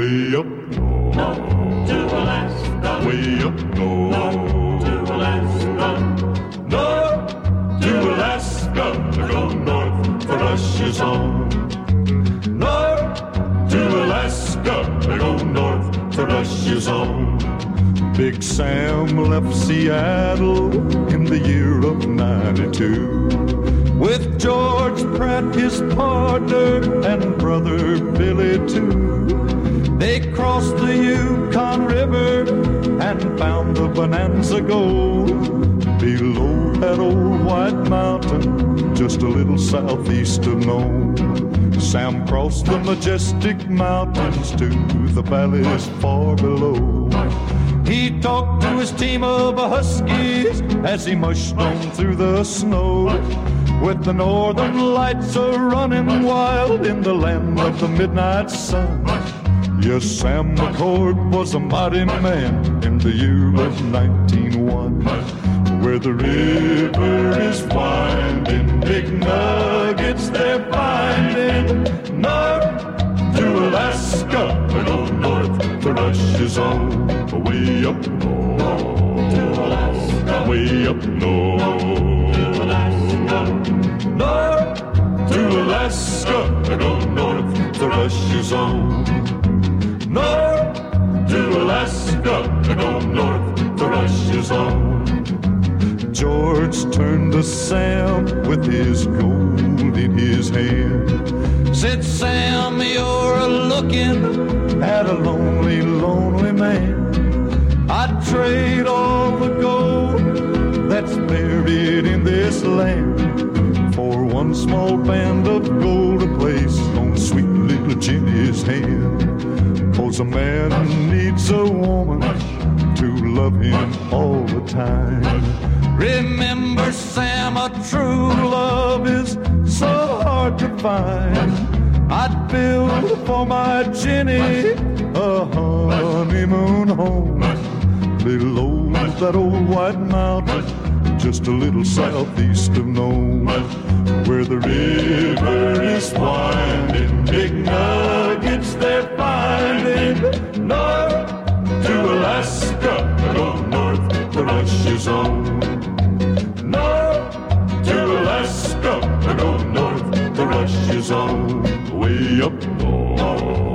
way up north, to Alaska, way up north, to Alaska, north to Alaska. Go north for Russia's home. North to Alaska. Go north for Russia's home. Big Sam left Seattle in the year of 92 with George Pratt, his partner, and found the Bonanza Gold below that old white mountain, just a little southeast of Nome. Sam crossed the majestic mountains to the valleys far below. He talked to his team of huskies as he mushed on through the snow. With the northern lights a running wild in the land of the midnight sun. Yes, Sam McCord was a mighty man in the year of 1901. Where the river is winding, big nuggets they're finding. North to Alaska, go oh, north to Russia's own. Way up north, to Alaska, way up north. to Alaska, North to Alaska, go oh, north to Russia's own. North to Alaska, I go north to Russia's own. George turned to Sam with his gold in his hand. Said, Sam, you're looking at a lonely, lonely man. I'd trade all the gold that's buried in this land for one small band of gold to place on sweet little Jenny's hand. Cause a man needs a woman to love him all the time. Remember, Sam, a true love is so hard to find. I'd build for my Jenny a honeymoon home. Old, that old white mountain, just a little southeast of Nome. Where the river is winding, big nuggets own. North to Alaska, go north the rush is Alaska, way up north,